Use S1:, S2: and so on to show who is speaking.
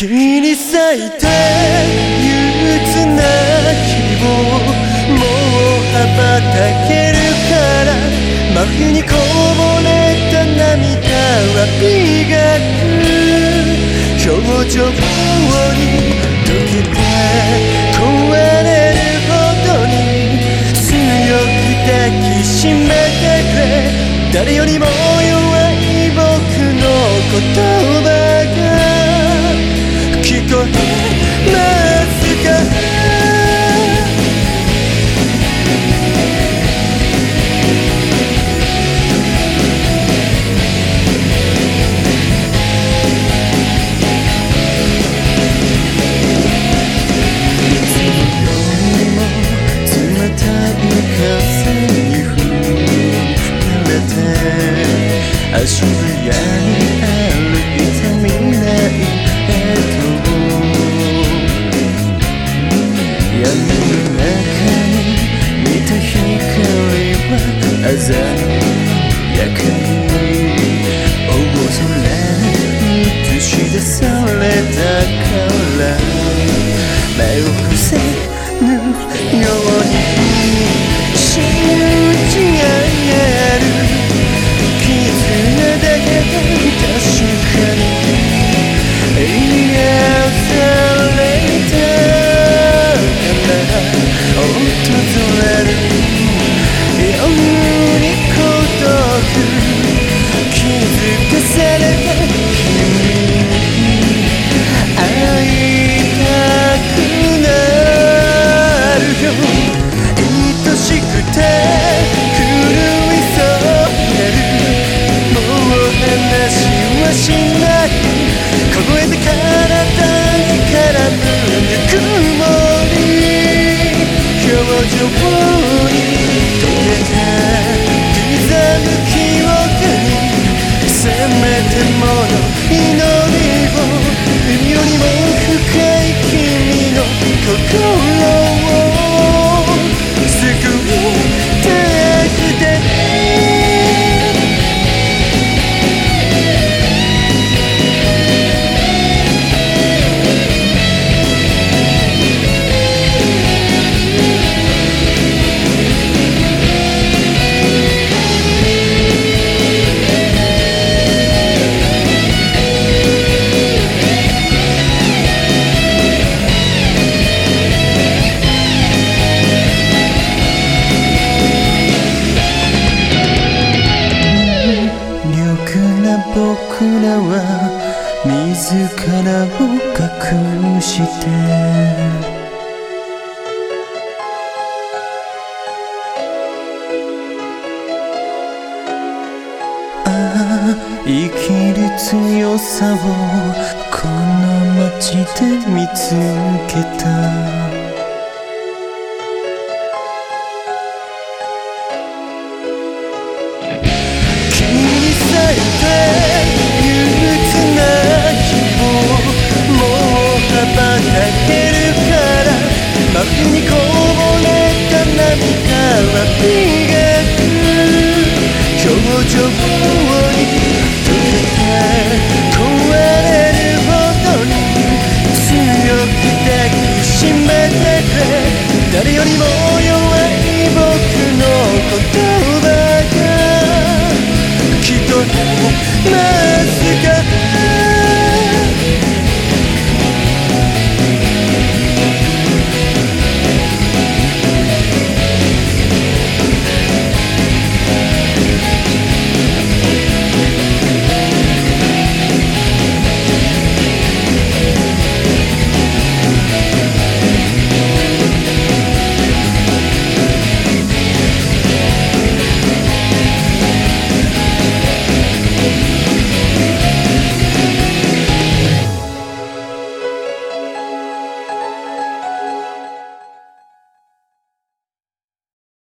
S1: 木に咲いて憂鬱な希望もう羽ばたけるから真冬にこぼれた涙は磨く表情に溶けて壊れるほどに強く抱きしめてくれ誰よりも足早に歩いた未来へと闇の中に見た光は鮮やかに cool らを隠して。ああ生きる強さをこの街で見つけた。